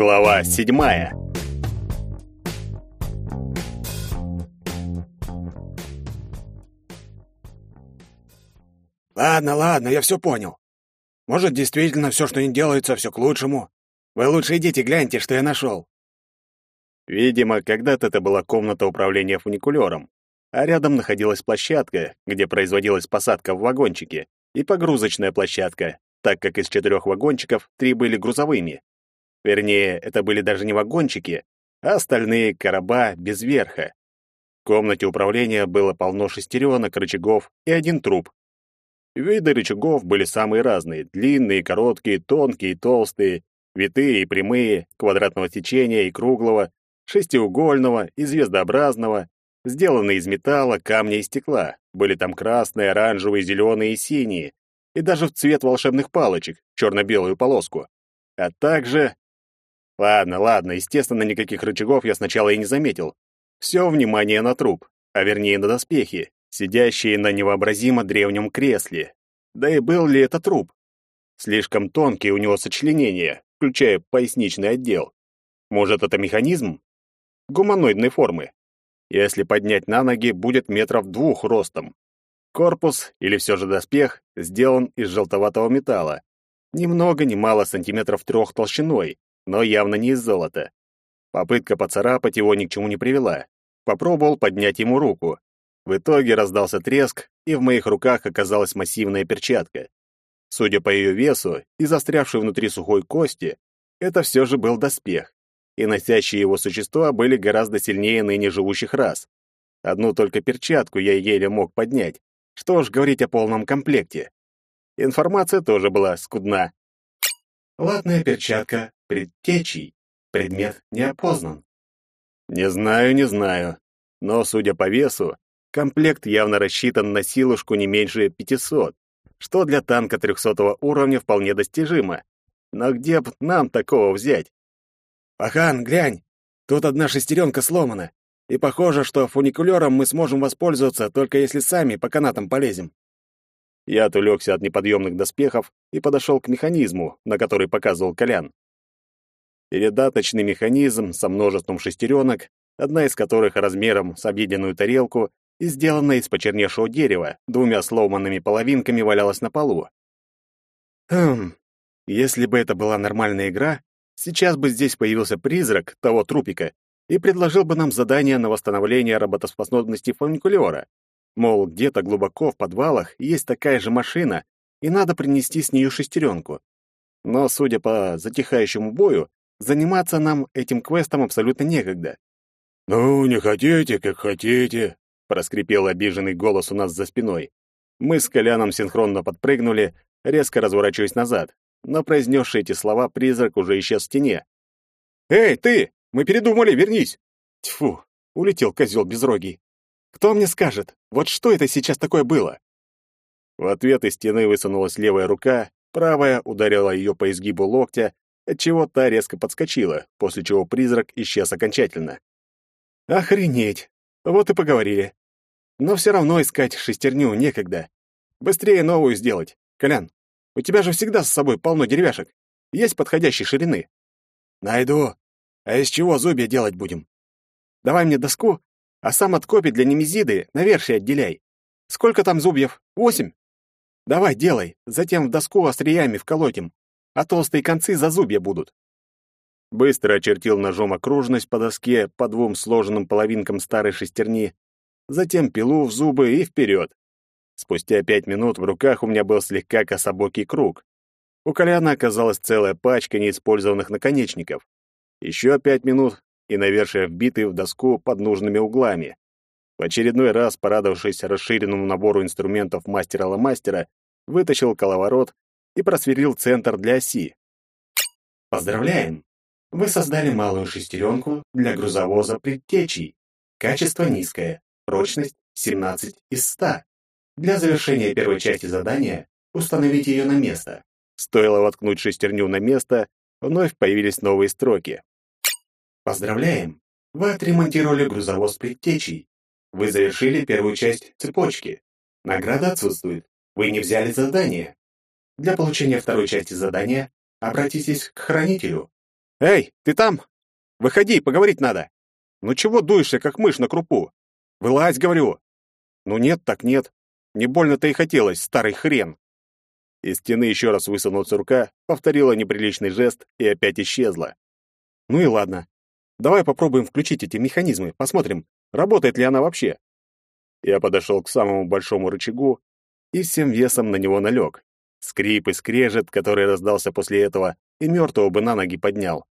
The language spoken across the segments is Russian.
Глава седьмая. Ладно, ладно, я все понял. Может, действительно все, что не делается, все к лучшему. Вы лучше идите гляньте, что я нашел. Видимо, когда-то это была комната управления фуникулером, а рядом находилась площадка, где производилась посадка в вагончике, и погрузочная площадка, так как из четырех вагончиков три были грузовыми. Вернее, это были даже не вагончики, а остальные короба без верха. В комнате управления было полно шестеренок, рычагов и один труп. Виды рычагов были самые разные — длинные, короткие, тонкие, толстые, витые и прямые, квадратного сечения и круглого, шестиугольного и звездообразного, сделанные из металла, камня и стекла. Были там красные, оранжевые, зеленые и синие, и даже в цвет волшебных палочек, черно-белую полоску. А также... Ладно, ладно, естественно, никаких рычагов я сначала и не заметил. Все внимание на труп, а вернее на доспехи, сидящие на невообразимо древнем кресле. Да и был ли это труп? Слишком тонкие у него сочленения, включая поясничный отдел. Может, это механизм? Гуманоидной формы. Если поднять на ноги, будет метров двух ростом. Корпус, или все же доспех, сделан из желтоватого металла. Ни много мало сантиметров трех толщиной, но явно не из золота. Попытка поцарапать его ни к чему не привела. Попробовал поднять ему руку. В итоге раздался треск, и в моих руках оказалась массивная перчатка. Судя по ее весу и застрявшей внутри сухой кости, это все же был доспех, и носящие его существа были гораздо сильнее ныне живущих рас. Одну только перчатку я еле мог поднять. Что уж говорить о полном комплекте. Информация тоже была скудна. Латная перчатка предтечий. Предмет не опознан. Не знаю, не знаю. Но, судя по весу, комплект явно рассчитан на силушку не меньше 500, что для танка 300 уровня вполне достижимо. Но где б нам такого взять? «Пахан, глянь, тут одна шестеренка сломана, и похоже, что фуникулером мы сможем воспользоваться, только если сами по канатам полезем». Я отвлекся от неподъемных доспехов и подошел к механизму, на который показывал Колян. Передаточный механизм со множеством шестеренок, одна из которых размером с объеденную тарелку и сделана из почерневшего дерева, двумя сломанными половинками валялась на полу. Хм, если бы это была нормальная игра, сейчас бы здесь появился призрак того трупика и предложил бы нам задание на восстановление работоспособности фуникулера. Мол, где-то глубоко в подвалах есть такая же машина, и надо принести с нее шестеренку. Но, судя по затихающему бою, заниматься нам этим квестом абсолютно некогда. «Ну, не хотите, как хотите», — проскрипел обиженный голос у нас за спиной. Мы с Коляном синхронно подпрыгнули, резко разворачиваясь назад, но произнесший эти слова призрак уже исчез в стене. «Эй, ты! Мы передумали, вернись!» Тьфу, улетел козел безрогий. Кто мне скажет, вот что это сейчас такое было? В ответ из стены высунулась левая рука, правая ударила ее по изгибу локтя, отчего та резко подскочила, после чего призрак исчез окончательно. Охренеть! Вот и поговорили. Но все равно искать шестерню некогда. Быстрее новую сделать. Колян, у тебя же всегда с собой полно деревяшек. Есть подходящей ширины? Найду. А из чего зубья делать будем? Давай мне доску а сам от копий для немезиды навершие отделяй. Сколько там зубьев? Восемь? Давай, делай, затем в доску остриями вколотим, а толстые концы за зубья будут. Быстро очертил ножом окружность по доске по двум сложенным половинкам старой шестерни, затем пилу в зубы и вперед. Спустя пять минут в руках у меня был слегка кособокий круг. У Коляна оказалась целая пачка неиспользованных наконечников. Еще пять минут, и навершие вбиты в доску под нужными углами. В очередной раз, порадовавшись расширенному набору инструментов мастера-ломастера, вытащил коловорот и просверлил центр для оси. Поздравляем! Вы создали малую шестеренку для грузовоза предтечий. Качество низкое, прочность 17 из 100. Для завершения первой части задания установите ее на место. Стоило воткнуть шестерню на место, вновь появились новые строки. Поздравляем! Вы отремонтировали грузовоз предтечей. Вы завершили первую часть цепочки. Награда отсутствует. Вы не взяли задание. Для получения второй части задания обратитесь к хранителю. Эй, ты там? Выходи, поговорить надо. Ну чего дуешься, как мышь на крупу? Вылазь, говорю. Ну нет, так нет. Не больно-то и хотелось, старый хрен. Из стены еще раз высунулась рука, повторила неприличный жест и опять исчезла. Ну и ладно. Давай попробуем включить эти механизмы, посмотрим, работает ли она вообще. Я подошел к самому большому рычагу и всем весом на него налег. Скрип и скрежет, который раздался после этого, и мертвого бы на ноги поднял.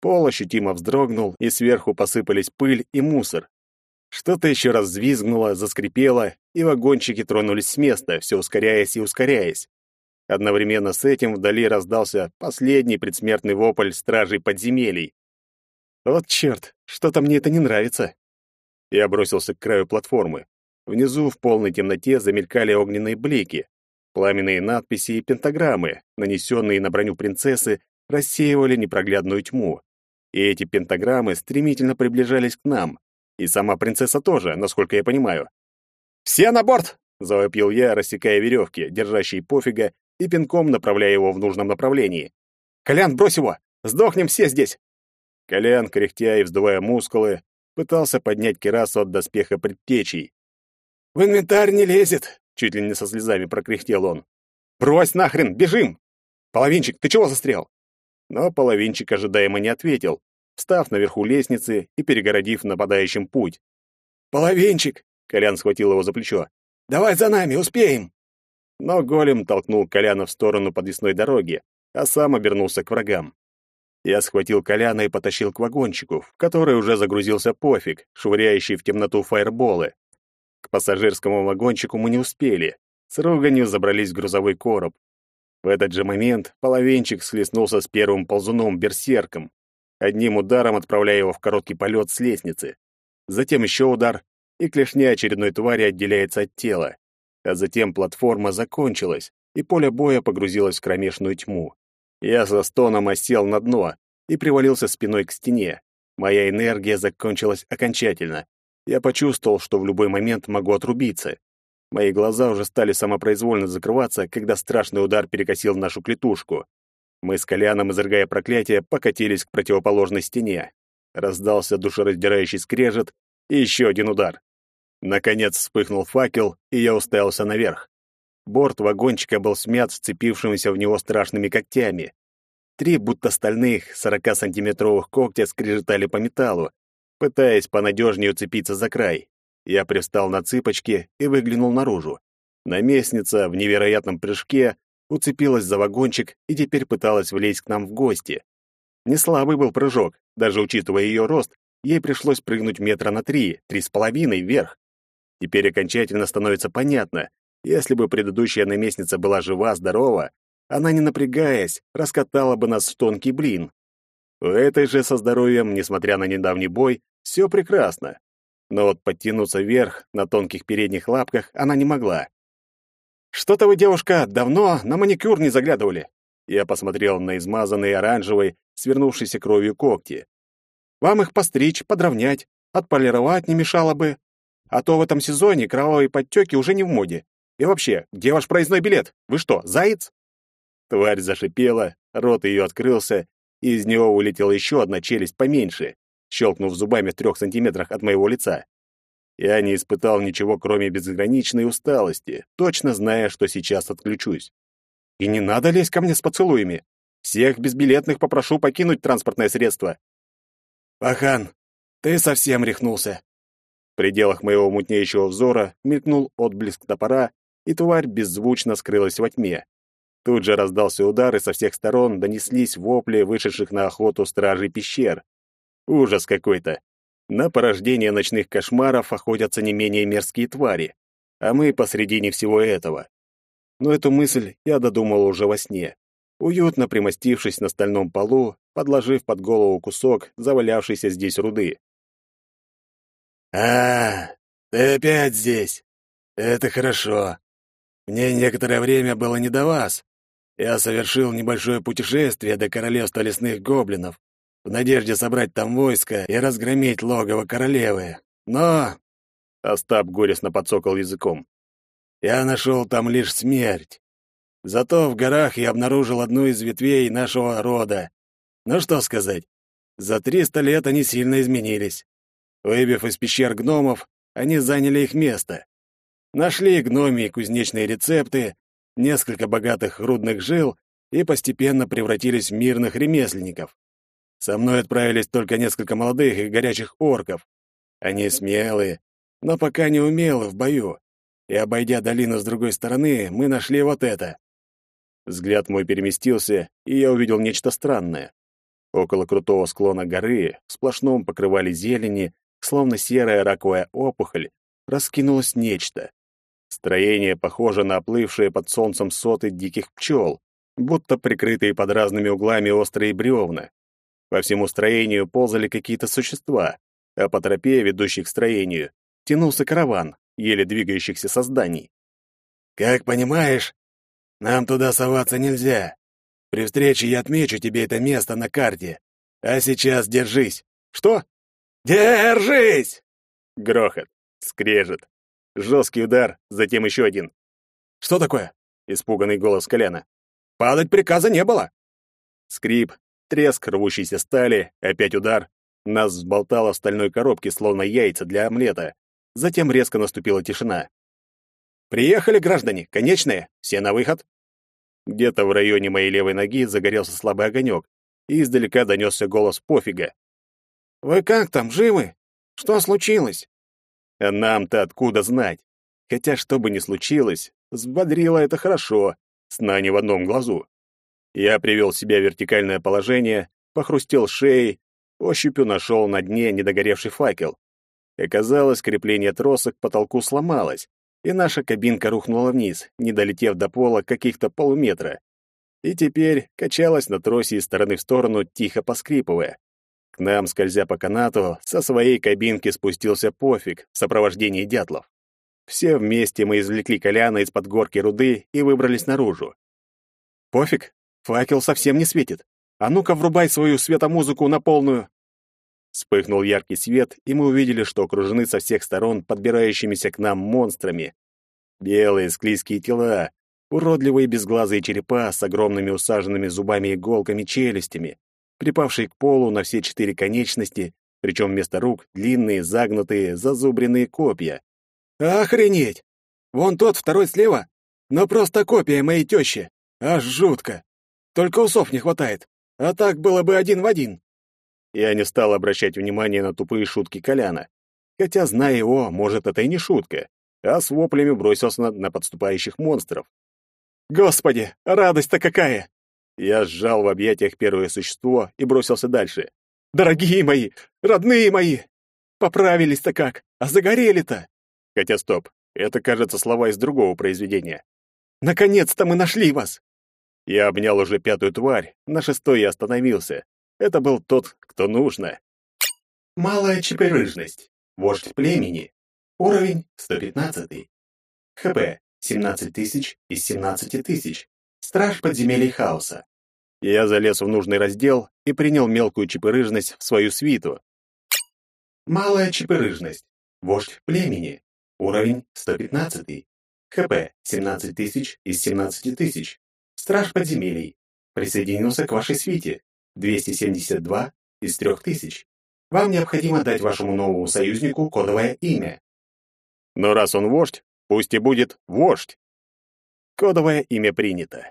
Пол ощутимо вздрогнул, и сверху посыпались пыль и мусор. Что-то еще раз взвизгнуло, заскрипело, и вагончики тронулись с места, все ускоряясь и ускоряясь. Одновременно с этим вдали раздался последний предсмертный вопль стражей подземелий. Вот черт, что-то мне это не нравится. Я бросился к краю платформы. Внизу в полной темноте замелькали огненные блики. Пламенные надписи и пентаграммы, нанесенные на броню принцессы, рассеивали непроглядную тьму. И эти пентаграммы стремительно приближались к нам. И сама принцесса тоже, насколько я понимаю. «Все на борт!» — завопил я, рассекая веревки, держащие пофига, и пинком направляя его в нужном направлении. «Колян, брось его! Сдохнем все здесь!» Колян, кряхтя и вздувая мускулы, пытался поднять кирасу от доспеха предтечей. «В инвентарь не лезет!» — чуть ли не со слезами прокряхтел он. «Брось нахрен! Бежим! Половинчик, ты чего застрял?» Но половинчик ожидаемо не ответил, встав наверху лестницы и перегородив нападающим путь. «Половинчик!» — Колян схватил его за плечо. «Давай за нами, успеем!» Но голем толкнул Коляна в сторону подвесной дороги, а сам обернулся к врагам. Я схватил Коляна и потащил к вагончику, в который уже загрузился пофиг, швыряющий в темноту фаерболы. К пассажирскому вагончику мы не успели. С руганью забрались в грузовой короб. В этот же момент половинчик схлестнулся с первым ползуном-берсерком, одним ударом отправляя его в короткий полет с лестницы. Затем еще удар, и клешня очередной твари отделяется от тела. А затем платформа закончилась, и поле боя погрузилось в кромешную тьму. Я со стоном осел на дно и привалился спиной к стене. Моя энергия закончилась окончательно. Я почувствовал, что в любой момент могу отрубиться. Мои глаза уже стали самопроизвольно закрываться, когда страшный удар перекосил нашу клетушку. Мы с Коляном, изрыгая проклятие, покатились к противоположной стене. Раздался душераздирающий скрежет и еще один удар. Наконец вспыхнул факел, и я уставился наверх. Борт вагончика был смят вцепившимися в него страшными когтями. Три будто стальных 40-сантиметровых когтя скрежетали по металлу, пытаясь понадежнее уцепиться за край. Я пристал на цыпочки и выглянул наружу. Наместница в невероятном прыжке уцепилась за вагончик и теперь пыталась влезть к нам в гости. Не слабый был прыжок, даже учитывая ее рост, ей пришлось прыгнуть метра на три, три с половиной вверх. Теперь окончательно становится понятно, если бы предыдущая наместница была жива-здорова, она, не напрягаясь, раскатала бы нас в тонкий блин. У этой же со здоровьем, несмотря на недавний бой, все прекрасно. Но вот подтянуться вверх на тонких передних лапках она не могла. «Что-то вы, девушка, давно на маникюр не заглядывали?» Я посмотрел на измазанные оранжевой, свернувшейся кровью когти. «Вам их постричь, подровнять, отполировать не мешало бы. А то в этом сезоне кровавые подтеки уже не в моде. И вообще, где ваш проездной билет? Вы что, заяц?» Тварь зашипела, рот ее открылся, и из него улетела еще одна челюсть поменьше, щелкнув зубами в трех сантиметрах от моего лица. Я не испытал ничего, кроме безграничной усталости, точно зная, что сейчас отключусь. И не надо лезть ко мне с поцелуями. Всех безбилетных попрошу покинуть транспортное средство. Пахан, ты совсем рехнулся. В пределах моего мутнеющего взора мелькнул отблеск топора, и тварь беззвучно скрылась во тьме. Тут же раздался удар, и со всех сторон донеслись вопли вышедших на охоту стражей пещер. Ужас какой-то. На порождение ночных кошмаров охотятся не менее мерзкие твари, а мы посредине всего этого. Но эту мысль я додумал уже во сне, уютно примостившись на стальном полу, подложив под голову кусок завалявшейся здесь руды. «А, ты опять здесь? Это хорошо. Мне некоторое время было не до вас. Я совершил небольшое путешествие до королевства лесных гоблинов в надежде собрать там войско и разгромить логово королевы. Но...» Остап горестно подсокал языком. «Я нашел там лишь смерть. Зато в горах я обнаружил одну из ветвей нашего рода. Ну что сказать, за триста лет они сильно изменились. Выбив из пещер гномов, они заняли их место. Нашли гномии кузнечные рецепты, несколько богатых рудных жил и постепенно превратились в мирных ремесленников. Со мной отправились только несколько молодых и горячих орков. Они смелые, но пока не умелы в бою. И, обойдя долину с другой стороны, мы нашли вот это. Взгляд мой переместился, и я увидел нечто странное. Около крутого склона горы, в сплошном покрывали зелени, словно серая раковая опухоль, раскинулось нечто. Строение похоже на оплывшие под солнцем соты диких пчел, будто прикрытые под разными углами острые бревна. По всему строению ползали какие-то существа, а по тропе, ведущей к строению, тянулся караван, еле двигающихся созданий. «Как понимаешь, нам туда соваться нельзя. При встрече я отмечу тебе это место на карте. А сейчас держись. Что? Держись! Грохот, скрежет, жесткий удар, затем еще один. Что такое? Испуганный голос Коляна. Падать приказа не было. Скрип, треск рвущейся стали, опять удар. Нас взболтало в стальной коробке, словно яйца для омлета. Затем резко наступила тишина. «Приехали, граждане, конечные, все на выход!» Где-то в районе моей левой ноги загорелся слабый огонек, и издалека донесся голос пофига. «Вы как там, живы? Что случилось?» А нам-то откуда знать? Хотя, что бы ни случилось, взбодрило это хорошо, сна не в одном глазу. Я привел себя в вертикальное положение, похрустел шеей, ощупью нашел на дне недогоревший факел. Оказалось, крепление троса к потолку сломалось, и наша кабинка рухнула вниз, не долетев до пола каких-то полуметра. И теперь качалась на тросе из стороны в сторону, тихо поскрипывая. К нам, скользя по канату, со своей кабинки спустился пофиг в сопровождении дятлов. Все вместе мы извлекли Коляна из-под горки руды и выбрались наружу. «Пофиг, факел совсем не светит. А ну-ка врубай свою светомузыку на полную!» Вспыхнул яркий свет, и мы увидели, что окружены со всех сторон подбирающимися к нам монстрами. Белые склизкие тела, уродливые безглазые черепа с огромными усаженными зубами иголками челюстями, припавшие к полу на все четыре конечности, причем вместо рук длинные, загнутые, зазубренные копья. «Охренеть! Вон тот, второй слева, но просто копия моей тещи. Аж жутко. Только усов не хватает, а так было бы один в один». Я не стал обращать внимания на тупые шутки Коляна. Хотя, зная его, может, это и не шутка, а с воплями бросился на, на подступающих монстров. «Господи, радость-то какая!» Я сжал в объятиях первое существо и бросился дальше. «Дорогие мои, родные мои! Поправились-то как, а загорели-то!» Хотя стоп, это, кажется, слова из другого произведения. «Наконец-то мы нашли вас!» Я обнял уже пятую тварь, на шестой я остановился. Это был тот, кто нужно. Малая чепырыжность. Вождь племени. Уровень 115. ХП 17 тысяч из 17 тысяч. Страж подземелий хаоса. Я залез в нужный раздел и принял мелкую чепырыжность в свою свиту. Малая чепырыжность. Вождь племени. Уровень 115. ХП 17 тысяч из 17 тысяч. Страж подземелий. Присоединился к вашей свите. 272 из 3000. Вам необходимо дать вашему новому союзнику кодовое имя. Но раз он вождь, пусть и будет вождь. Кодовое имя принято.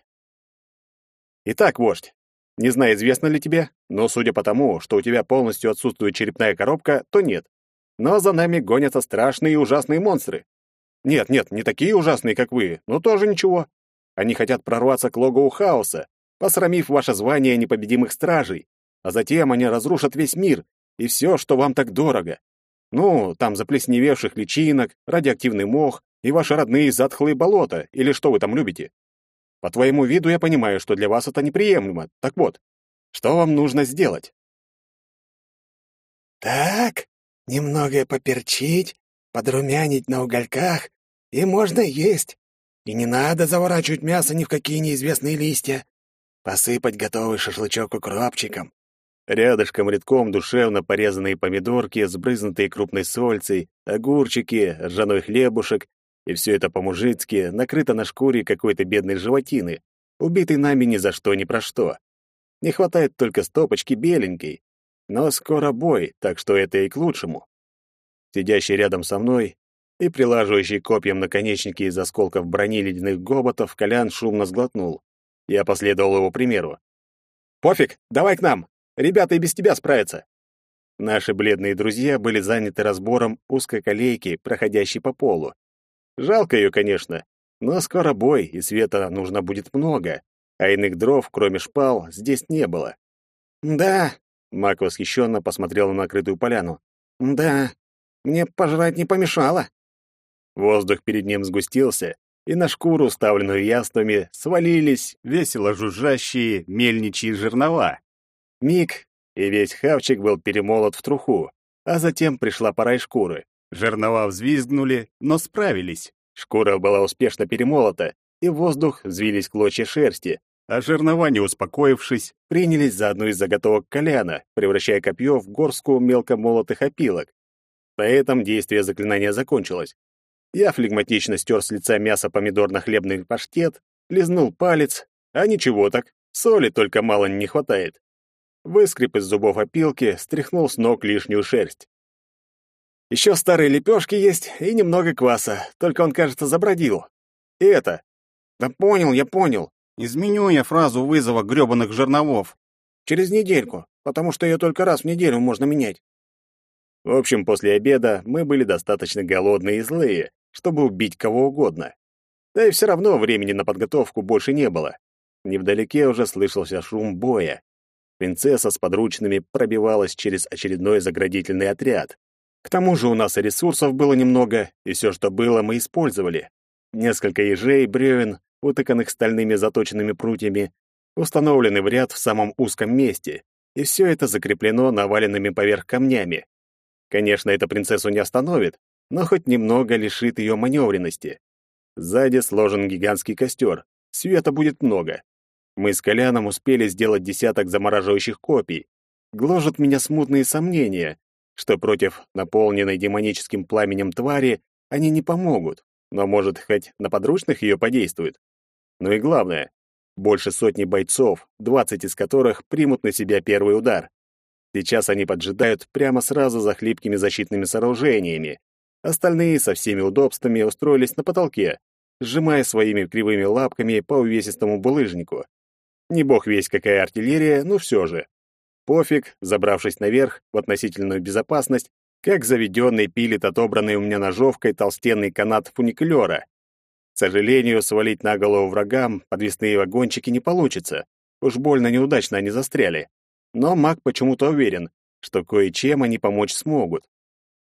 Итак, вождь, не знаю, известно ли тебе, но судя по тому, что у тебя полностью отсутствует черепная коробка, то нет. Но за нами гонятся страшные и ужасные монстры. Нет, нет, не такие ужасные, как вы, но тоже ничего. Они хотят прорваться к логову хаоса, посрамив ваше звание непобедимых стражей, а затем они разрушат весь мир и все, что вам так дорого. Ну, там заплесневевших личинок, радиоактивный мох и ваши родные затхлые болота, или что вы там любите. По твоему виду я понимаю, что для вас это неприемлемо. Так вот, что вам нужно сделать? Так, немного поперчить, подрумянить на угольках, и можно есть. И не надо заворачивать мясо ни в какие неизвестные листья. Посыпать готовый шашлычок укропчиком. Рядышком редком душевно порезанные помидорки, сбрызнутые крупной сольцей, огурчики, ржаной хлебушек, и все это по-мужицки накрыто на шкуре какой-то бедной животины, убитой нами ни за что ни про что. Не хватает только стопочки беленькой. Но скоро бой, так что это и к лучшему. Сидящий рядом со мной и прилаживающий копьем наконечники из осколков брони ледяных гоботов, Колян шумно сглотнул. Я последовал его примеру. «Пофиг, давай к нам! Ребята и без тебя справятся!» Наши бледные друзья были заняты разбором узкой колейки, проходящей по полу. Жалко ее, конечно, но скоро бой, и света нужно будет много, а иных дров, кроме шпал, здесь не было. «Да», — Мак восхищенно посмотрел на накрытую поляну. «Да, мне пожрать не помешало». Воздух перед ним сгустился, и на шкуру, уставленную яствами, свалились весело жужжащие мельничьи жернова. Миг, и весь хавчик был перемолот в труху, а затем пришла пора и шкуры. Жернова взвизгнули, но справились. Шкура была успешно перемолота, и в воздух взвились клочья шерсти, а жернова, не успокоившись, принялись за одну из заготовок коляна, превращая копье в горстку мелко молотых опилок. На этом действие заклинания закончилось. Я флегматично стер с лица мясо помидорно-хлебный паштет, лизнул палец, а ничего так, соли только мало не хватает. Выскреб из зубов опилки, стряхнул с ног лишнюю шерсть. Еще старые лепешки есть и немного кваса, только он, кажется, забродил. И это. Да понял, я понял. Изменю я фразу вызова грёбаных жерновов. Через недельку, потому что ее только раз в неделю можно менять. В общем, после обеда мы были достаточно голодные и злые, чтобы убить кого угодно. Да и все равно времени на подготовку больше не было. Невдалеке уже слышался шум боя. Принцесса с подручными пробивалась через очередной заградительный отряд. К тому же у нас и ресурсов было немного, и все, что было, мы использовали. Несколько ежей, бревен, утыканных стальными заточенными прутьями, установлены в ряд в самом узком месте, и все это закреплено наваленными поверх камнями. Конечно, это принцессу не остановит, но хоть немного лишит ее маневренности. Сзади сложен гигантский костер, света будет много. Мы с Коляном успели сделать десяток замораживающих копий. Гложат меня смутные сомнения, что против наполненной демоническим пламенем твари они не помогут, но, может, хоть на подручных ее подействует. Ну и главное, больше сотни бойцов, двадцать из которых примут на себя первый удар. Сейчас они поджидают прямо сразу за хлипкими защитными сооружениями. Остальные со всеми удобствами устроились на потолке, сжимая своими кривыми лапками по увесистому булыжнику. Не бог весь какая артиллерия, но все же. Пофиг, забравшись наверх в относительную безопасность, как заведенный пилит отобранный у меня ножовкой толстенный канат фуникулера. К сожалению, свалить на голову врагам подвесные вагончики не получится. Уж больно неудачно они застряли. Но маг почему-то уверен, что кое-чем они помочь смогут.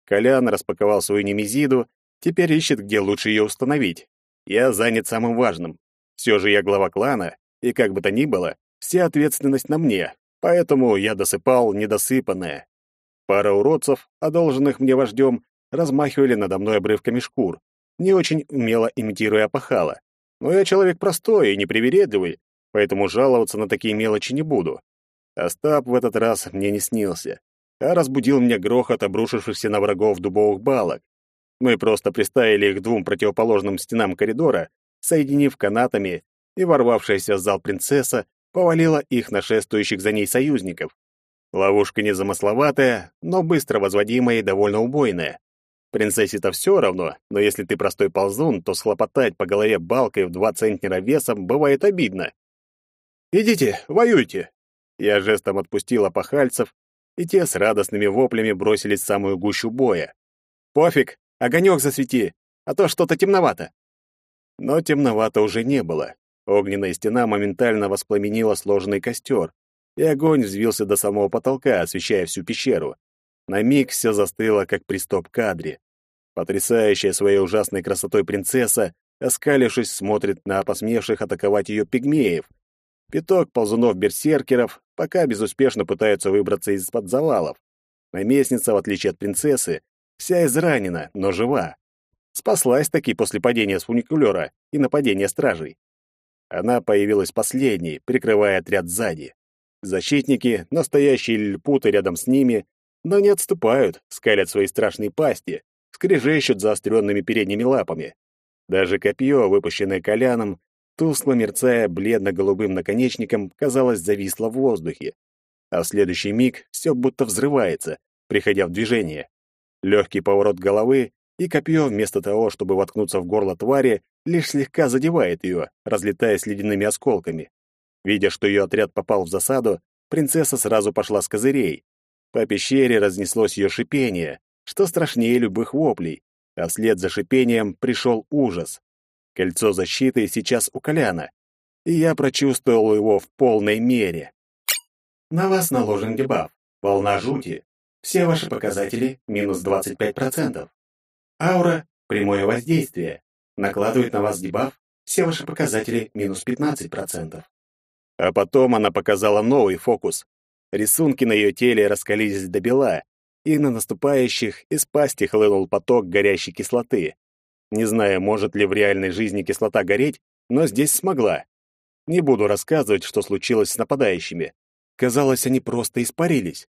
Колян распаковал свою немезиду, теперь ищет, где лучше ее установить. Я занят самым важным. Все же я глава клана, и как бы то ни было, вся ответственность на мне, Поэтому я досыпал недосыпанное. Пара уродцев, одолженных мне вождем, размахивали надо мной обрывками шкур, не очень умело имитируя опахало. Но я человек простой и непривередливый, поэтому жаловаться на такие мелочи не буду. Остап в этот раз мне не снился, а разбудил меня грохот обрушившихся на врагов дубовых балок. Мы просто приставили их к двум противоположным стенам коридора, соединив канатами, и ворвавшаяся в зал принцесса повалила их нашествующих за ней союзников. Ловушка незамысловатая, но быстро возводимая и довольно убойная. Принцессе-то все равно, но если ты простой ползун, то схлопотать по голове балкой в два центнера весом бывает обидно. «Идите, воюйте!» Я жестом отпустил опахальцев, и те с радостными воплями бросились в самую гущу боя. «Пофиг, огонек засвети, а то что-то темновато». Но темновато уже не было. Огненная стена моментально воспламенила сложенный костер, и огонь взвился до самого потолка, освещая всю пещеру. На миг все застыло, как при стоп-кадре. Потрясающая своей ужасной красотой принцесса, оскалившись, смотрит на посмевших атаковать ее пигмеев. Пяток ползунов-берсеркеров пока безуспешно пытаются выбраться из-под завалов. Наместница, в отличие от принцессы, вся изранена, но жива. Спаслась таки после падения с фуникулера и нападения стражей. Она появилась последней, прикрывая отряд сзади. Защитники, настоящие льпуты рядом с ними, но не отступают, скалят свои страшные пасти, скрежещут заостренными передними лапами. Даже копье, выпущенное коляном, тускло мерцая бледно-голубым наконечником, казалось, зависла в воздухе. А в следующий миг все будто взрывается, приходя в движение. Легкий поворот головы, и копье, вместо того, чтобы воткнуться в горло твари, лишь слегка задевает ее, разлетаясь ледяными осколками. Видя, что ее отряд попал в засаду, принцесса сразу пошла с козырей. По пещере разнеслось ее шипение, что страшнее любых воплей, а вслед за шипением пришел ужас. Кольцо защиты сейчас у Коляна, и я прочувствовал его в полной мере. На вас наложен дебаф. Волна жути. Все ваши показатели минус 25%. Аура – прямое воздействие. Накладывает на вас дебаф. Все ваши показатели минус 15%. А потом она показала новый фокус. Рисунки на ее теле раскалились до бела, и на наступающих из пасти хлынул поток горящей кислоты. Не знаю, может ли в реальной жизни кислота гореть, но здесь смогла. Не буду рассказывать, что случилось с нападающими. Казалось, они просто испарились.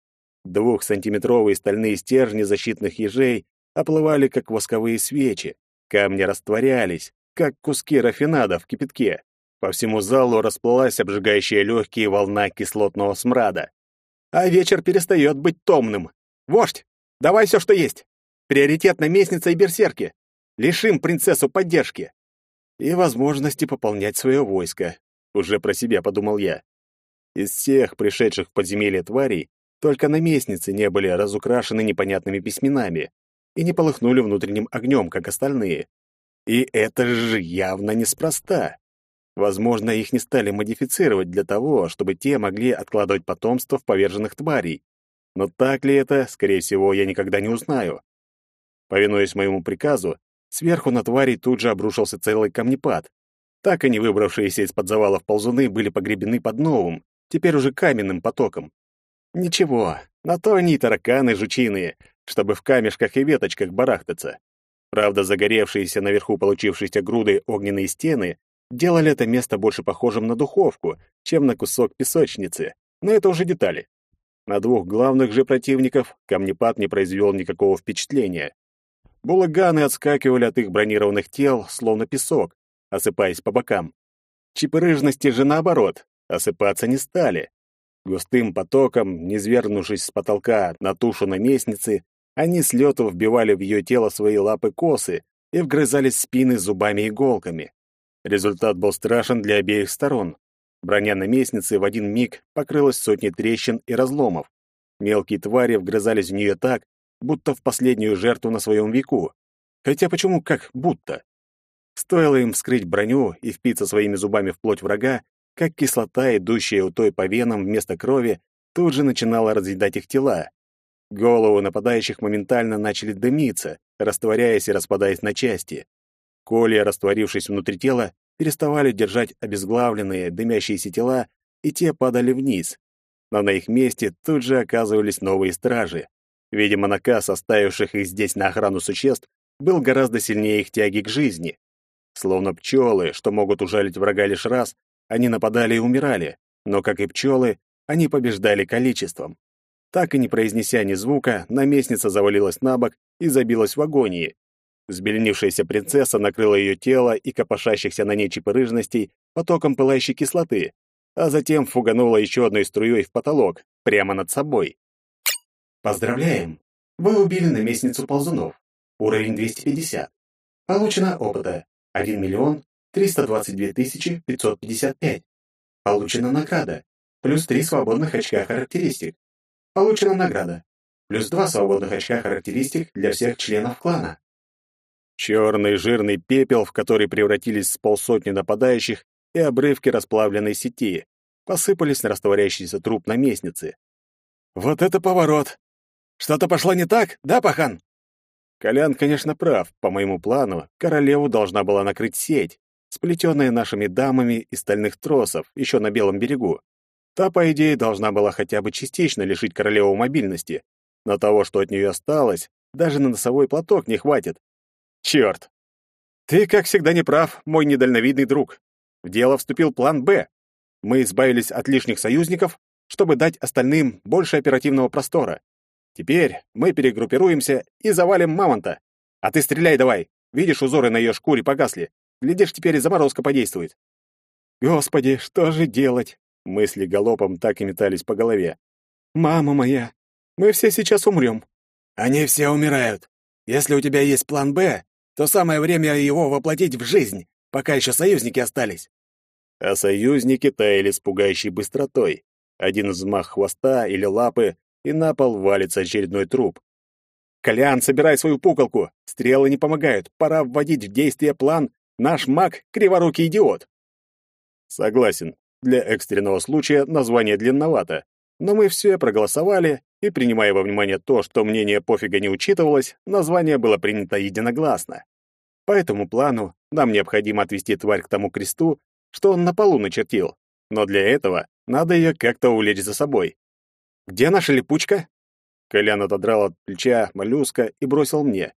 Двухсантиметровые стальные стержни защитных ежей оплывали, как восковые свечи. Камни растворялись, как куски рафинада в кипятке. По всему залу расплылась обжигающая легкие волна кислотного смрада. А вечер перестает быть томным. Вождь, давай все, что есть. Приоритет наместница и берсерки. Лишим принцессу поддержки. И возможности пополнять свое войско. Уже про себя подумал я. Из всех пришедших в подземелье тварей только наместницы не были разукрашены непонятными письменами и не полыхнули внутренним огнем, как остальные. И это же явно неспроста. Возможно, их не стали модифицировать для того, чтобы те могли откладывать потомство в поверженных тварей. Но так ли это, скорее всего, я никогда не узнаю. Повинуясь моему приказу, сверху на тварей тут же обрушился целый камнепад. Так и не выбравшиеся из-под завалов ползуны были погребены под новым, теперь уже каменным потоком. Ничего, на то они тараканы жучиные, чтобы в камешках и веточках барахтаться. Правда, загоревшиеся наверху получившиеся груды огненные стены делали это место больше похожим на духовку, чем на кусок песочницы, но это уже детали. На двух главных же противников камнепад не произвел никакого впечатления. Булаганы отскакивали от их бронированных тел, словно песок, осыпаясь по бокам. Чипырыжности же наоборот, осыпаться не стали. Густым потоком, низвергнувшись с потолка на тушу наместницы, они с лету вбивали в ее тело свои лапы косы и вгрызались спины зубами-иголками. Результат был страшен для обеих сторон. Броня наместницы в один миг покрылась сотней трещин и разломов. Мелкие твари вгрызались в нее так, будто в последнюю жертву на своем веку. Хотя почему как будто? Стоило им вскрыть броню и впиться своими зубами в плоть врага, как кислота, идущая у той по венам вместо крови, тут же начинала разъедать их тела. Головы нападающих моментально начали дымиться, растворяясь и распадаясь на части. Колья, растворившись внутри тела, переставали держать обезглавленные, дымящиеся тела, и те падали вниз. Но на их месте тут же оказывались новые стражи. Видимо, наказ оставивших их здесь на охрану существ был гораздо сильнее их тяги к жизни. Словно пчелы, что могут ужалить врага лишь раз, они нападали и умирали, но, как и пчелы, они побеждали количеством. Так и не произнеся ни звука, наместница завалилась на бок и забилась в агонии, Взбеленившаяся принцесса накрыла ее тело и копошащихся на ней чипырыжностей потоком пылающей кислоты, а затем фуганула еще одной струей в потолок, прямо над собой. Поздравляем! Вы убили наместницу ползунов. Уровень 250. Получено опыта 1 миллион 322 тысячи 555. Получена награда. Плюс 3 свободных очка характеристик. Получена награда. Плюс 2 свободных очка характеристик для всех членов клана. Черный жирный пепел, в который превратились с полсотни нападающих, и обрывки расплавленной сети, посыпались на растворяющийся труп наместницы. «Вот это поворот! Что-то пошло не так, да, пахан?» Колян, конечно, прав. По моему плану, королеву должна была накрыть сеть, сплетенная нашими дамами из стальных тросов, еще на Белом берегу. Та, по идее, должна была хотя бы частично лишить королеву мобильности, но того, что от нее осталось, даже на носовой платок не хватит. Черт! Ты, как всегда, не прав, мой недальновидный друг. В дело вступил план «Б». Мы избавились от лишних союзников, чтобы дать остальным больше оперативного простора. Теперь мы перегруппируемся и завалим мамонта. А ты стреляй давай. Видишь, узоры на ее шкуре погасли. Глядишь, теперь и заморозка подействует. Господи, что же делать? Мысли галопом так и метались по голове. Мама моя, мы все сейчас умрем. Они все умирают. Если у тебя есть план «Б», то самое время его воплотить в жизнь, пока еще союзники остались. А союзники таяли с пугающей быстротой. Один взмах хвоста или лапы, и на пол валится очередной труп. «Колян, собирай свою пуколку! Стрелы не помогают. Пора вводить в действие план «Наш маг — криворукий идиот». Согласен. Для экстренного случая название длинновато. Но мы все проголосовали, и, принимая во внимание то, что мнение пофига не учитывалось, название было принято единогласно. По этому плану нам необходимо отвести тварь к тому кресту, что он на полу начертил. Но для этого надо ее как-то увлечь за собой. «Где наша липучка?» Колян отодрал от плеча моллюска и бросил мне.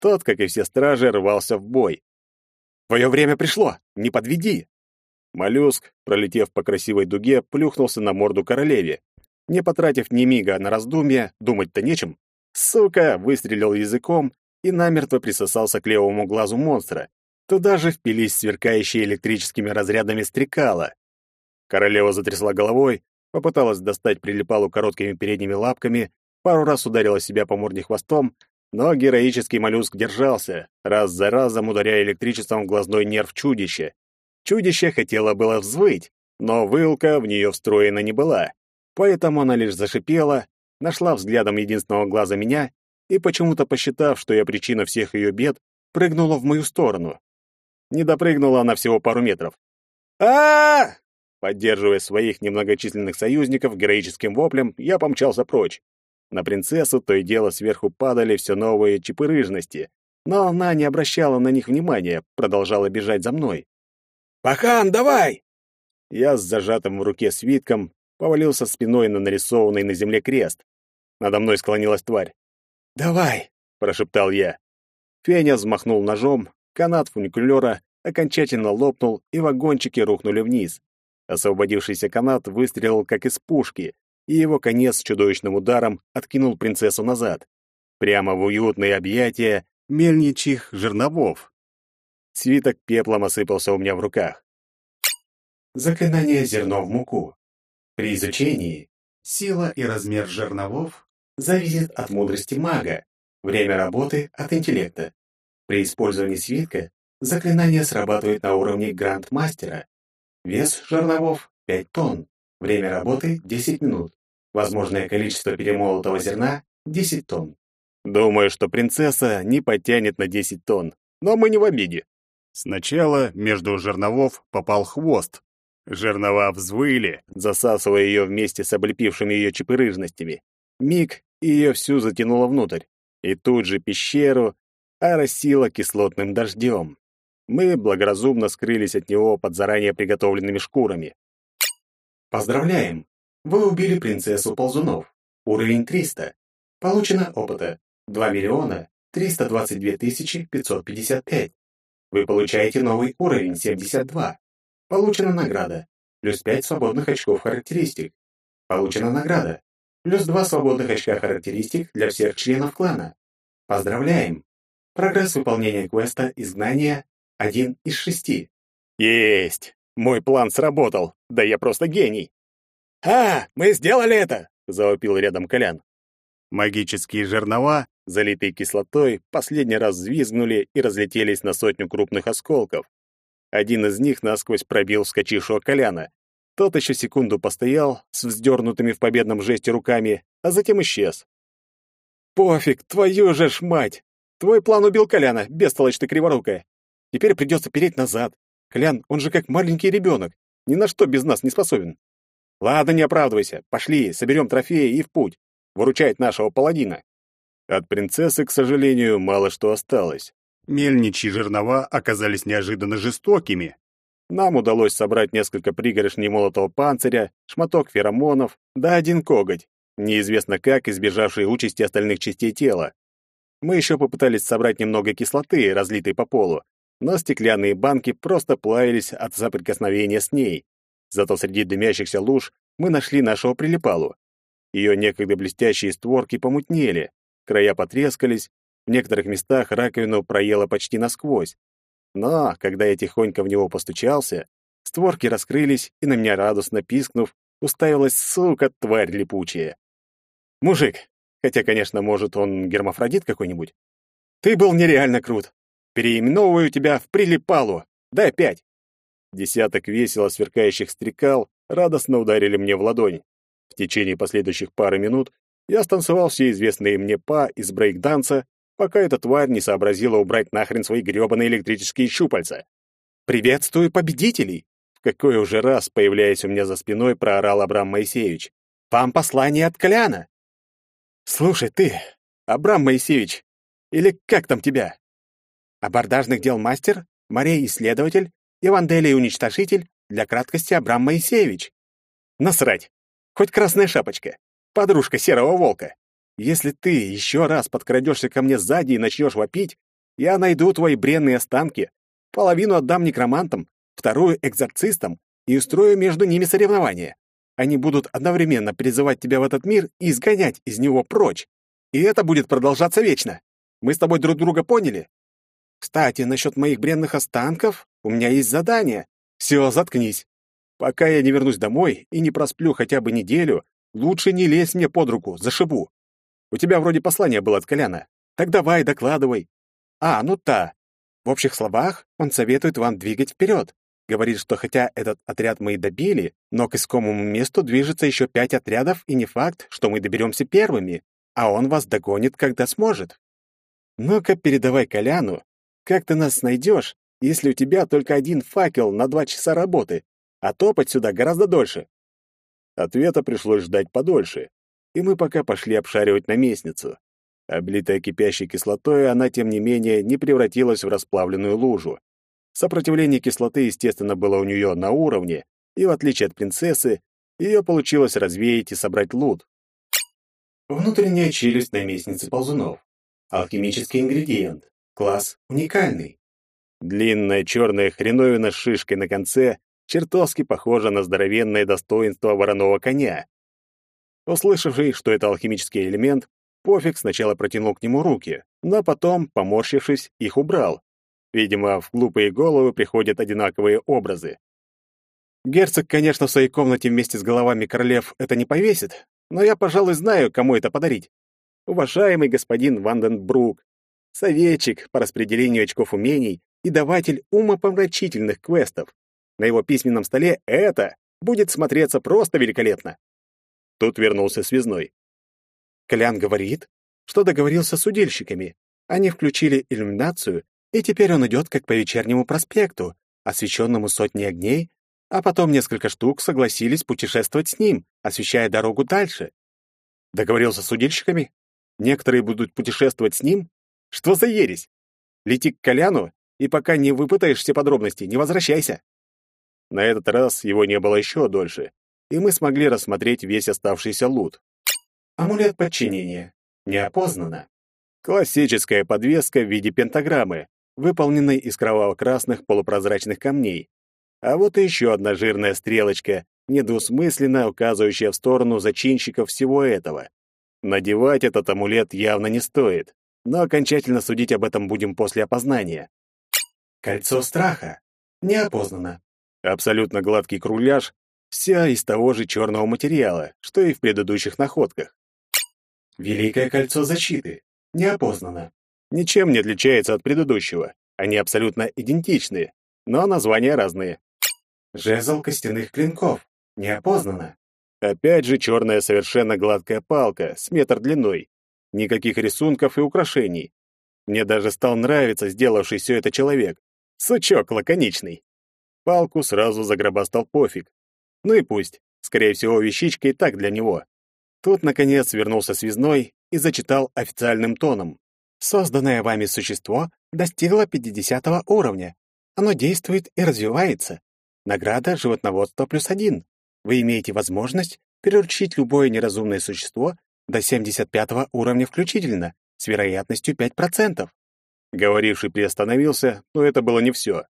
Тот, как и все стражи, рвался в бой. «Твое время пришло! Не подведи!» Моллюск, пролетев по красивой дуге, плюхнулся на морду королеве. Не потратив ни мига на раздумья, думать-то нечем, сука выстрелил языком и намертво присосался к левому глазу монстра. Туда же впились сверкающие электрическими разрядами стрекала. Королева затрясла головой, попыталась достать прилипалу короткими передними лапками, пару раз ударила себя по морде хвостом, но героический моллюск держался, раз за разом ударяя электричеством в глазной нерв чудища. Чудище хотело было взвыть, но вылка в нее встроена не была. Поэтому она лишь зашипела, нашла взглядом единственного глаза меня и, почему-то посчитав, что я причина всех ее бед, прыгнула в мою сторону. Не допрыгнула она всего пару метров. а, Поддерживая своих немногочисленных союзников героическим воплем, я помчался прочь. На принцессу то и дело сверху падали все новые чипырыжности, но она не обращала на них внимания, продолжала бежать за мной. «Пахан, давай!» Я с зажатым в руке свитком повалился спиной на нарисованный на земле крест. Надо мной склонилась тварь. «Давай!» — прошептал я. Феня взмахнул ножом, канат фуникулера окончательно лопнул, и вагончики рухнули вниз. Освободившийся канат выстрелил как из пушки, и его конец с чудовищным ударом откинул принцессу назад, прямо в уютные объятия мельничьих жерновов. Свиток пеплом осыпался у меня в руках. Заклинание зерно в муку. При изучении сила и размер жерновов зависит от мудрости мага, время работы — от интеллекта. При использовании свитка заклинание срабатывает на уровне гранд-мастера. Вес жерновов — 5 тонн, время работы — 10 минут. Возможное количество перемолотого зерна — 10 тонн. Думаю, что принцесса не потянет на 10 тонн, но мы не в обиде. Сначала между жерновов попал хвост. Жернова взвыли, засасывая ее вместе с облепившими ее чепырыжностями. Миг, и ее всю затянуло внутрь. И тут же пещеру оросило кислотным дождем. Мы благоразумно скрылись от него под заранее приготовленными шкурами. Поздравляем! Вы убили принцессу ползунов. Уровень 300. Получено опыта 2 миллиона 322 тысячи 555. Вы получаете новый уровень 72. Получена награда. Плюс 5 свободных очков характеристик. Получена награда. Плюс 2 свободных очка характеристик для всех членов клана. Поздравляем! Прогресс выполнения квеста «Изгнание» один из шести. Есть! Мой план сработал. Да я просто гений. «А, мы сделали это!» — завопил рядом Колян. Магические жернова залитые кислотой, последний раз взвизгнули и разлетелись на сотню крупных осколков. Один из них насквозь пробил вскочившего Коляна. Тот еще секунду постоял с вздернутыми в победном жесте руками, а затем исчез. «Пофиг, твою же ж мать! Твой план убил Коляна, бестолочь ты криворукая. Теперь придется переть назад. Колян, он же как маленький ребенок, ни на что без нас не способен. Ладно, не оправдывайся, пошли, соберем трофеи и в путь. Выручать нашего паладина. От принцессы, к сожалению, мало что осталось. Мельничьи жернова оказались неожиданно жестокими. Нам удалось собрать несколько пригоршней молотого панциря, шматок феромонов, да один коготь, неизвестно как избежавший участи остальных частей тела. Мы еще попытались собрать немного кислоты, разлитой по полу, но стеклянные банки просто плавились от соприкосновения с ней. Зато среди дымящихся луж мы нашли нашего прилипалу. Ее некогда блестящие створки помутнели, края потрескались, в некоторых местах раковину проело почти насквозь. Но, когда я тихонько в него постучался, Створки раскрылись, и на меня радостно пискнув, уставилась сука, тварь липучая. Мужик, хотя, конечно, может, он гермафродит какой-нибудь. Ты был нереально крут. Переименовываю тебя в прилипалу. Дай пять. Десяток весело сверкающих стрекал радостно ударили мне в ладонь. В течение последующих пары минут я станцевал все известные мне па из брейкданса, пока эта тварь не сообразила убрать нахрен свои грёбаные электрические щупальца. «Приветствую победителей!» В какой уже раз, появляясь у меня за спиной, проорал Абрам Моисеевич. «Вам послание от Коляна!» «Слушай, ты, Абрам Моисеевич, или как там тебя?» «Абордажных дел мастер, морей-исследователь, Иванделий-уничтожитель, для краткости Абрам Моисеевич». «Насрать! Хоть красная шапочка, подружка серого волка. Если ты еще раз подкрадешься ко мне сзади и начнешь вопить, я найду твои бренные останки, половину отдам некромантам, вторую — экзорцистам и устрою между ними соревнования. Они будут одновременно призывать тебя в этот мир и изгонять из него прочь. И это будет продолжаться вечно. Мы с тобой друг друга поняли? Кстати, насчет моих бренных останков у меня есть задание. Все, заткнись. Пока я не вернусь домой и не просплю хотя бы неделю, лучше не лезь мне под руку, зашибу. У тебя вроде послание было от Коляна. Так давай, докладывай. А, ну та. В общих словах он советует вам двигать вперед. Говорит, что хотя этот отряд мы и добили, но к искомому месту движется еще пять отрядов, и не факт, что мы доберемся первыми, а он вас догонит, когда сможет. Ну-ка, передавай Коляну, как ты нас найдешь, если у тебя только один факел на два часа работы, а топать сюда гораздо дольше. Ответа пришлось ждать подольше, и мы пока пошли обшаривать наместницу. Облитая кипящей кислотой, она, тем не менее, не превратилась в расплавленную лужу. Сопротивление кислоты, естественно, было у нее на уровне, и, в отличие от принцессы, ее получилось развеять и собрать лут. Внутренняя челюсть наместницы ползунов. Алхимический ингредиент. Класс уникальный. Длинная черная хреновина с шишкой на конце чертовски похожа на здоровенное достоинство вороного коня. Услышавший, что это алхимический элемент, Пофиг сначала протянул к нему руки, но потом, поморщившись, их убрал. Видимо, в глупые головы приходят одинаковые образы. Герцог, конечно, в своей комнате вместе с головами королев это не повесит, но я, пожалуй, знаю, кому это подарить. Уважаемый господин Ванденбрук, советчик по распределению очков умений и даватель умопомрачительных квестов. На его письменном столе это будет смотреться просто великолепно. Тут вернулся связной. Колян говорит, что договорился с удильщиками. Они включили иллюминацию, и теперь он идет как по вечернему проспекту, освещенному сотней огней, а потом несколько штук согласились путешествовать с ним, освещая дорогу дальше. Договорился с удильщиками? Некоторые будут путешествовать с ним? Что за ересь? Лети к Коляну, и пока не выпытаешь все подробности, не возвращайся. На этот раз его не было еще дольше, и мы смогли рассмотреть весь оставшийся лут. Амулет подчинения. Неопознанно. Классическая подвеска в виде пентаграммы, выполненной из кроваво-красных полупрозрачных камней. А вот и еще одна жирная стрелочка, недвусмысленно указывающая в сторону зачинщиков всего этого. Надевать этот амулет явно не стоит, но окончательно судить об этом будем после опознания. Кольцо страха. Неопознанно. Абсолютно гладкий кругляш, вся из того же черного материала, что и в предыдущих находках. Великое кольцо защиты. Неопознанно. Ничем не отличается от предыдущего. Они абсолютно идентичны, но названия разные. Жезл костяных клинков. Неопознанно. Опять же черная совершенно гладкая палка с метр длиной. Никаких рисунков и украшений. Мне даже стал нравиться сделавший все это человек. Сучок лаконичный. Палку сразу загробастал пофиг. Ну и пусть. Скорее всего, вещичка и так для него. Тут, наконец, вернулся связной и зачитал официальным тоном. «Созданное вами существо достигло 50 уровня. Оно действует и развивается. Награда животноводства плюс один. Вы имеете возможность приручить любое неразумное существо до 75 уровня включительно, с вероятностью 5%. Говоривший приостановился, но это было не все.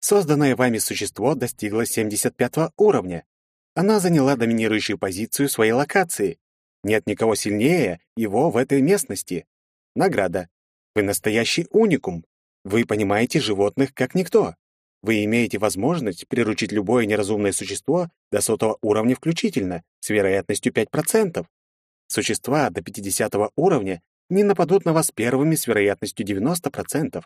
Созданное вами существо достигло 75 уровня. Она заняла доминирующую позицию своей локации. Нет никого сильнее его в этой местности. Награда. Вы настоящий уникум. Вы понимаете животных как никто. вы имеете возможность приручить любое неразумное существо до сотого уровня включительно, с вероятностью 5%. Существа до 50 уровня не нападут на вас первыми с вероятностью 90%.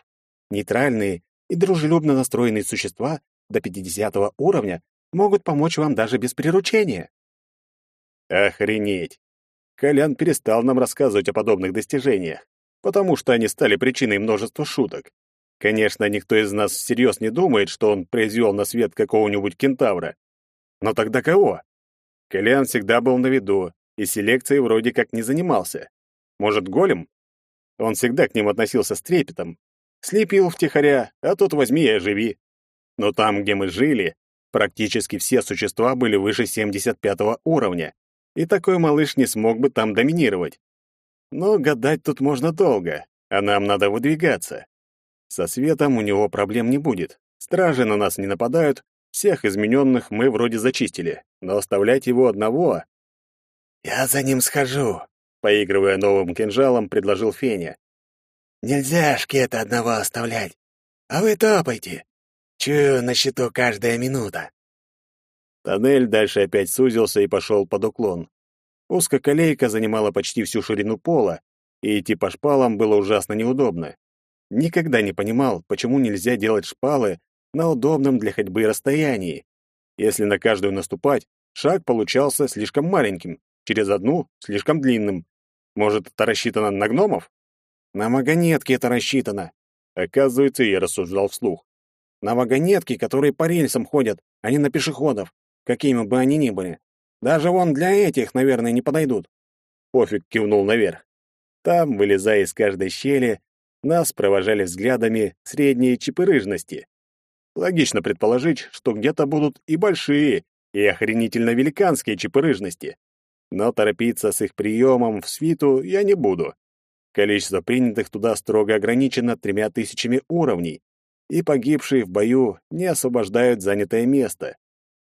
Нейтральные и дружелюбно настроенные существа до 50 уровня могут помочь вам даже без приручения. Охренеть! Колян перестал нам рассказывать о подобных достижениях, потому что они стали причиной множества шуток. Конечно, никто из нас всерьез не думает, что он произвел на свет какого-нибудь кентавра. Но тогда кого? Колян всегда был на виду, и селекцией вроде как не занимался. Может, голем? Он всегда к ним относился с трепетом. Слепил втихаря, а тут возьми и оживи. Но там, где мы жили, практически все существа были выше 75 уровня, и такой малыш не смог бы там доминировать. Но гадать тут можно долго, а нам надо выдвигаться. Со светом у него проблем не будет. Стражи на нас не нападают, всех измененных мы вроде зачистили, но оставлять его одного... «Я за ним схожу», — поигрывая новым кинжалом, предложил Феня. «Нельзя шкета одного оставлять, а вы топайте. Чую на счету каждая минута». Тоннель дальше опять сузился и пошел под уклон. Узкоколейка занимала почти всю ширину пола, и идти по шпалам было ужасно неудобно. Никогда не понимал, почему нельзя делать шпалы на удобном для ходьбы расстоянии. Если на каждую наступать, шаг получался слишком маленьким, через одну — слишком длинным. Может, это рассчитано на гномов? На вагонетки это рассчитано. Оказывается, я рассуждал вслух. На вагонетки, которые по рельсам ходят, а не на пешеходов какими бы они ни были. Даже вон для этих, наверное, не подойдут. Пофиг кивнул наверх. Там, вылезая из каждой щели, нас провожали взглядами средней чепырыжности. Логично предположить, что где-то будут и большие, и охренительно великанские чепырыжности. Но торопиться с их приемом в свиту я не буду. Количество принятых туда строго ограничено тремя тысячами уровней, и погибшие в бою не освобождают занятое место.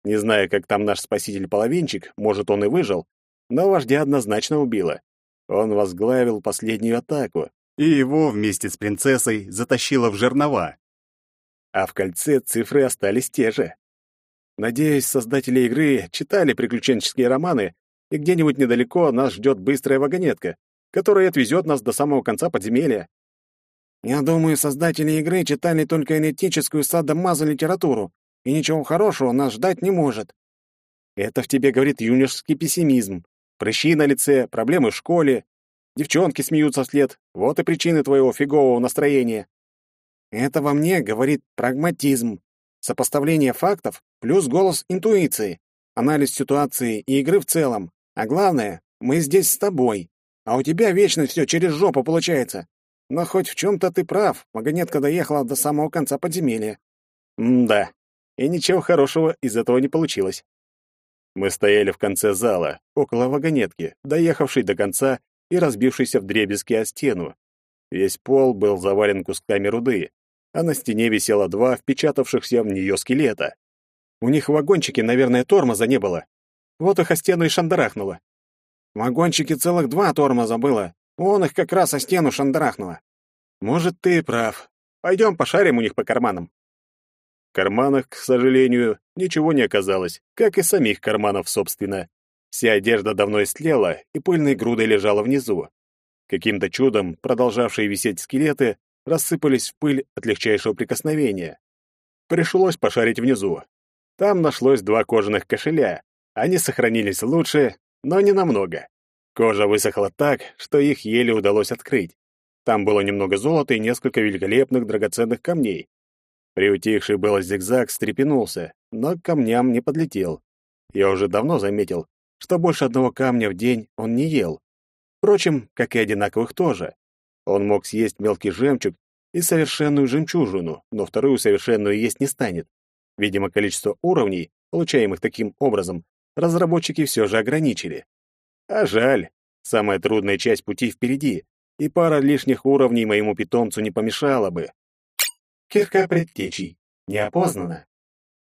Не знаю, как там наш спаситель-половинчик, может, он и выжил, но вождя однозначно убило. Он возглавил последнюю атаку, и его вместе с принцессой затащило в жернова. А в кольце цифры остались те же. Надеюсь, создатели игры читали приключенческие романы, и где-нибудь недалеко нас ждет быстрая вагонетка, которая отвезет нас до самого конца подземелья. Я думаю, создатели игры читали только энетическую садомаза литературу, и ничего хорошего нас ждать не может. Это в тебе говорит юношеский пессимизм. Прыщи на лице, проблемы в школе, девчонки смеются вслед. Вот и причины твоего фигового настроения. Это во мне говорит прагматизм, сопоставление фактов плюс голос интуиции, анализ ситуации и игры в целом. А главное, мы здесь с тобой. А у тебя вечно все через жопу получается. Но хоть в чем-то ты прав, вагонетка доехала до самого конца подземелья. М-да, и ничего хорошего из этого не получилось. Мы стояли в конце зала, около вагонетки, доехавшей до конца и разбившейся в дребезги о стену. Весь пол был завален кусками руды, а на стене висело два впечатавшихся в нее скелета. У них в вагончике, наверное, тормоза не было. Вот их о стену и шандарахнуло. В вагончике целых два тормоза было. Он их как раз о стену шандарахнуло. Может, ты прав. Пойдем пошарим у них по карманам карманах, к сожалению, ничего не оказалось, как и самих карманов, собственно. Вся одежда давно истлела и пыльной грудой лежала внизу. Каким-то чудом продолжавшие висеть скелеты рассыпались в пыль от легчайшего прикосновения. Пришлось пошарить внизу. Там нашлось два кожаных кошеля. Они сохранились лучше, но не намного. Кожа высохла так, что их еле удалось открыть. Там было немного золота и несколько великолепных драгоценных камней. Приутихший было зигзаг встрепенулся, но к камням не подлетел. Я уже давно заметил, что больше одного камня в день он не ел. Впрочем, как и одинаковых тоже. Он мог съесть мелкий жемчуг и совершенную жемчужину, но вторую совершенную есть не станет. Видимо, количество уровней, получаемых таким образом, разработчики все же ограничили. А жаль, самая трудная часть пути впереди, и пара лишних уровней моему питомцу не помешала бы. Кирка предтечей. Неопознанно.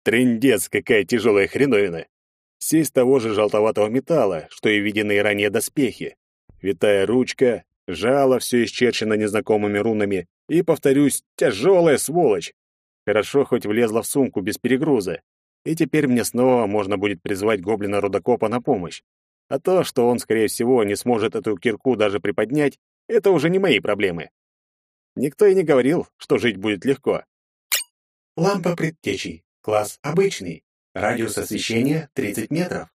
Трындец, какая тяжелая хреновина. Все из того же желтоватого металла, что и виденные ранее доспехи. Витая ручка, жало все исчерчено незнакомыми рунами и, повторюсь, тяжелая сволочь. Хорошо хоть влезла в сумку без перегруза, и теперь мне снова можно будет призвать гоблина-рудокопа на помощь. А то, что он, скорее всего, не сможет эту кирку даже приподнять, это уже не мои проблемы. Никто и не говорил, что жить будет легко. Лампа предтечей. Класс обычный. Радиус освещения 30 метров.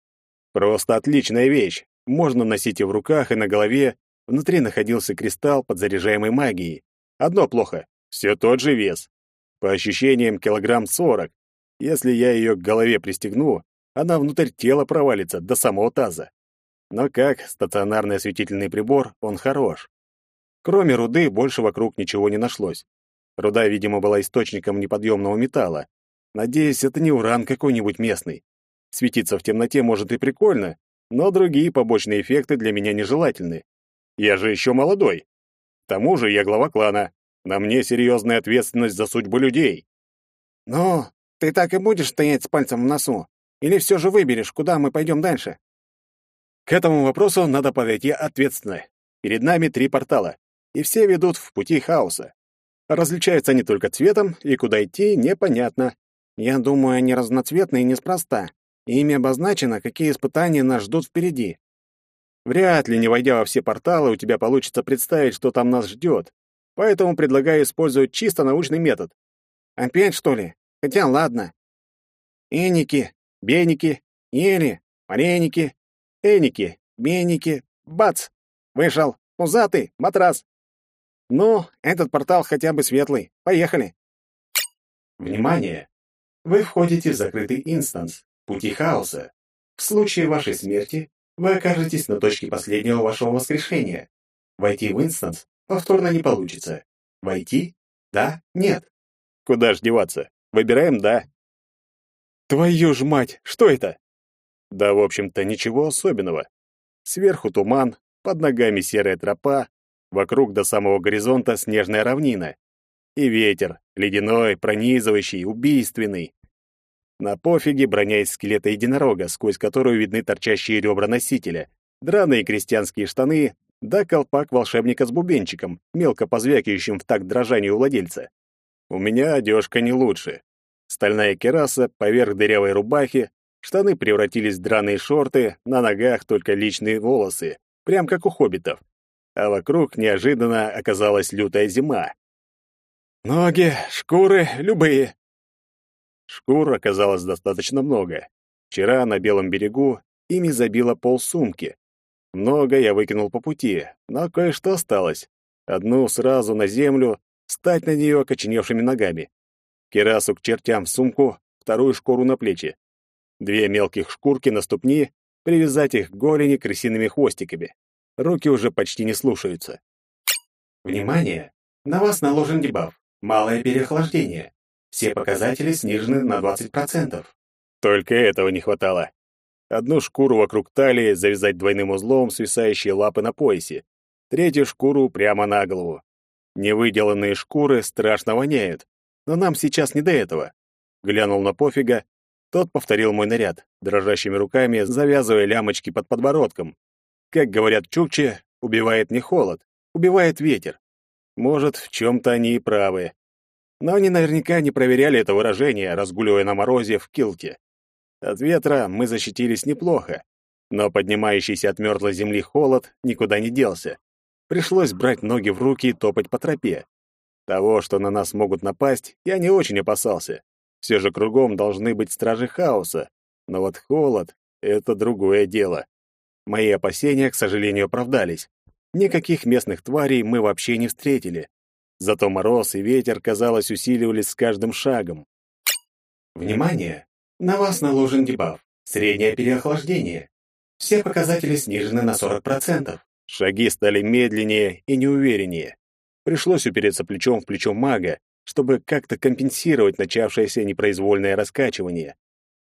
Просто отличная вещь. Можно носить и в руках, и на голове. Внутри находился кристалл подзаряжаемой магией. Одно плохо — все тот же вес. По ощущениям, килограмм сорок. Если я ее к голове пристегну, она внутрь тела провалится до самого таза. Но как стационарный осветительный прибор, он хорош. Кроме руды, больше вокруг ничего не нашлось. Руда, видимо, была источником неподъемного металла. Надеюсь, это не уран какой-нибудь местный. Светиться в темноте может и прикольно, но другие побочные эффекты для меня нежелательны. Я же еще молодой. К тому же я глава клана. На мне серьезная ответственность за судьбу людей. Ну, ты так и будешь стоять с пальцем в носу? Или все же выберешь, куда мы пойдем дальше? К этому вопросу надо подойти ответственно. Перед нами три портала, и все ведут в пути хаоса. Различаются они только цветом, и куда идти непонятно. Я думаю, они разноцветные неспроста. Ими обозначено, какие испытания нас ждут впереди. Вряд ли, не войдя во все порталы, у тебя получится представить, что там нас ждет. Поэтому предлагаю использовать чисто научный метод. Опять, что ли? Хотя ладно. Эники, беники, ели, вареники, эники, беники, бац! Вышел, пузатый, матрос. Ну, этот портал хотя бы светлый. Поехали. Внимание! Вы входите в закрытый инстанс, пути хаоса. В случае вашей смерти вы окажетесь на точке последнего вашего воскрешения. Войти в инстанс повторно не получится. Войти? Да? Нет? Куда ж деваться? Выбираем «да». Твою ж мать, что это? Да, в общем-то, ничего особенного. Сверху туман, под ногами серая тропа, вокруг до самого горизонта снежная равнина. И ветер, ледяной, пронизывающий, убийственный. На пофиге броня из скелета единорога, сквозь которую видны торчащие ребра носителя, драные крестьянские штаны, да колпак волшебника с бубенчиком, мелко позвякивающим в такт дрожанию владельца. У меня одежка не лучше. Стальная кераса поверх дырявой рубахи, штаны превратились в драные шорты, на ногах только личные волосы, прям как у хоббитов. А вокруг неожиданно оказалась лютая зима. Ноги, шкуры, любые, Шкур оказалось достаточно много. Вчера на Белом берегу ими забило полсумки. Много я выкинул по пути, но кое-что осталось. Одну сразу на землю, встать на нее окоченевшими ногами. Керасу к чертям в сумку, вторую шкуру на плечи. Две мелких шкурки на ступни, привязать их к голени крысиными хвостиками. Руки уже почти не слушаются. Внимание! На вас наложен дебаф. Малое переохлаждение. Все показатели снижены на 20%. Только этого не хватало. Одну шкуру вокруг талии завязать двойным узлом, свисающие лапы на поясе. Третью шкуру прямо на голову. Невыделанные шкуры страшно воняют, но нам сейчас не до этого. Глянул на пофига, тот повторил мой наряд, дрожащими руками завязывая лямочки под подбородком. Как говорят чукчи, убивает не холод, убивает ветер. Может, в чем-то они и правы но они наверняка не проверяли это выражение, разгуливая на морозе в килте. От ветра мы защитились неплохо, но поднимающийся от мертвой земли холод никуда не делся. Пришлось брать ноги в руки и топать по тропе. Того, что на нас могут напасть, я не очень опасался. Все же кругом должны быть стражи хаоса. Но вот холод — это другое дело. Мои опасения, к сожалению, оправдались. Никаких местных тварей мы вообще не встретили. Зато мороз и ветер, казалось, усиливались с каждым шагом. Внимание! На вас наложен дебаф. Среднее переохлаждение. Все показатели снижены на 40%. Шаги стали медленнее и неувереннее. Пришлось упереться плечом в плечо мага, чтобы как-то компенсировать начавшееся непроизвольное раскачивание.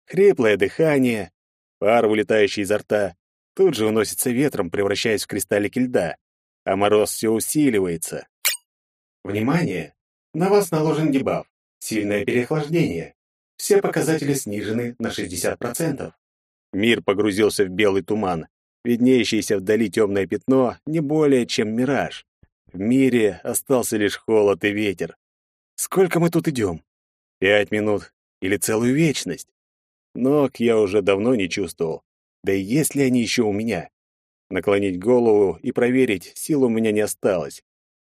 Хриплое дыхание, пар, вылетающий изо рта, тут же уносится ветром, превращаясь в кристаллики льда, а мороз все усиливается. Внимание! На вас наложен дебаф. Сильное переохлаждение. Все показатели снижены на 60%. Мир погрузился в белый туман. Виднеющееся вдали темное пятно не более чем мираж. В мире остался лишь холод и ветер. Сколько мы тут идем? Пять минут или целую вечность. Ног я уже давно не чувствовал. Да и есть ли они еще у меня? Наклонить голову и проверить, сил у меня не осталось.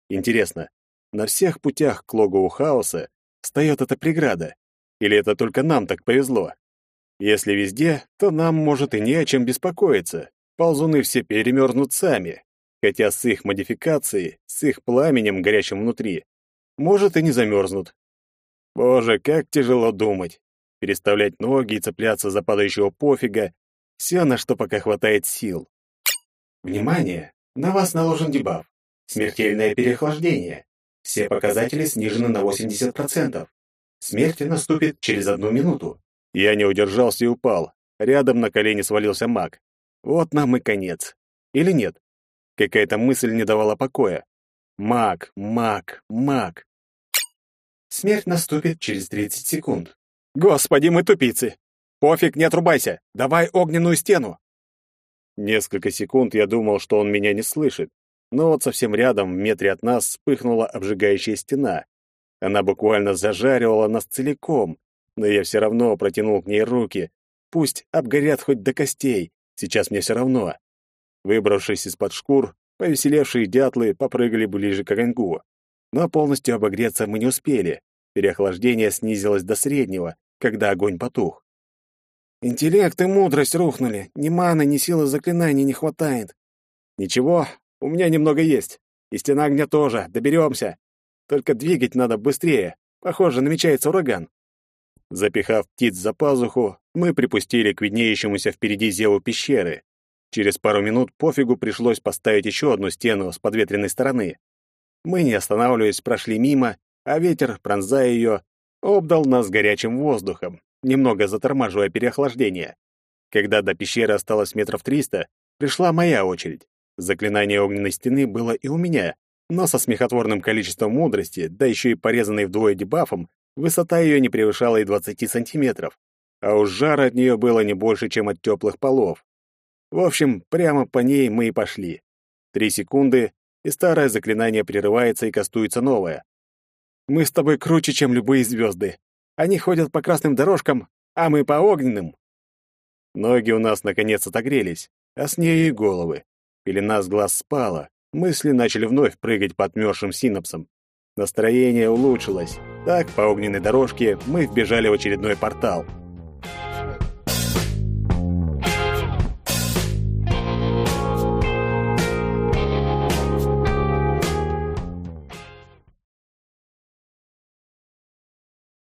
Интересно, на всех путях к логову хаоса встает эта преграда? Или это только нам так повезло? Если везде, то нам, может, и не о чем беспокоиться. Ползуны все перемерзнут сами, хотя с их модификацией, с их пламенем, горящим внутри, может, и не замерзнут. Боже, как тяжело думать. Переставлять ноги и цепляться за падающего пофига — все, на что пока хватает сил. Внимание! На вас наложен дебаф. Смертельное переохлаждение. Все показатели снижены на 80%. Смерть наступит через одну минуту. Я не удержался и упал. Рядом на колени свалился маг. Вот нам и конец. Или нет? Какая-то мысль не давала покоя. Маг, маг, маг. Смерть наступит через 30 секунд. Господи, мы тупицы! Пофиг, не отрубайся! Давай огненную стену! Несколько секунд я думал, что он меня не слышит, но вот совсем рядом, в метре от нас, вспыхнула обжигающая стена. Она буквально зажаривала нас целиком, но я все равно протянул к ней руки. Пусть обгорят хоть до костей, сейчас мне все равно. Выбравшись из-под шкур, повеселевшие дятлы попрыгали ближе к огоньку. Но полностью обогреться мы не успели. Переохлаждение снизилось до среднего, когда огонь потух. «Интеллект и мудрость рухнули. Ни маны, ни силы заклинаний не хватает». «Ничего, у меня немного есть. И стена огня тоже. Доберемся. Только двигать надо быстрее. Похоже, намечается ураган». Запихав птиц за пазуху, мы припустили к виднеющемуся впереди зеву пещеры. Через пару минут пофигу пришлось поставить еще одну стену с подветренной стороны. Мы, не останавливаясь, прошли мимо, а ветер, пронзая ее, обдал нас горячим воздухом, немного затормаживая переохлаждение. Когда до пещеры осталось метров триста, пришла моя очередь. Заклинание огненной стены было и у меня, но со смехотворным количеством мудрости, да еще и порезанной вдвое дебафом, высота ее не превышала и 20 сантиметров, а уж жара от нее было не больше, чем от теплых полов. В общем, прямо по ней мы и пошли. Три секунды, и старое заклинание прерывается и кастуется новое. Мы с тобой круче, чем любые звезды. Они ходят по красным дорожкам, а мы по огненным. Ноги у нас наконец отогрелись, а с ней и головы. Пелена с глаз спала, мысли начали вновь прыгать по отмёрзшим синапсам. Настроение улучшилось. Так, по огненной дорожке мы вбежали в очередной портал —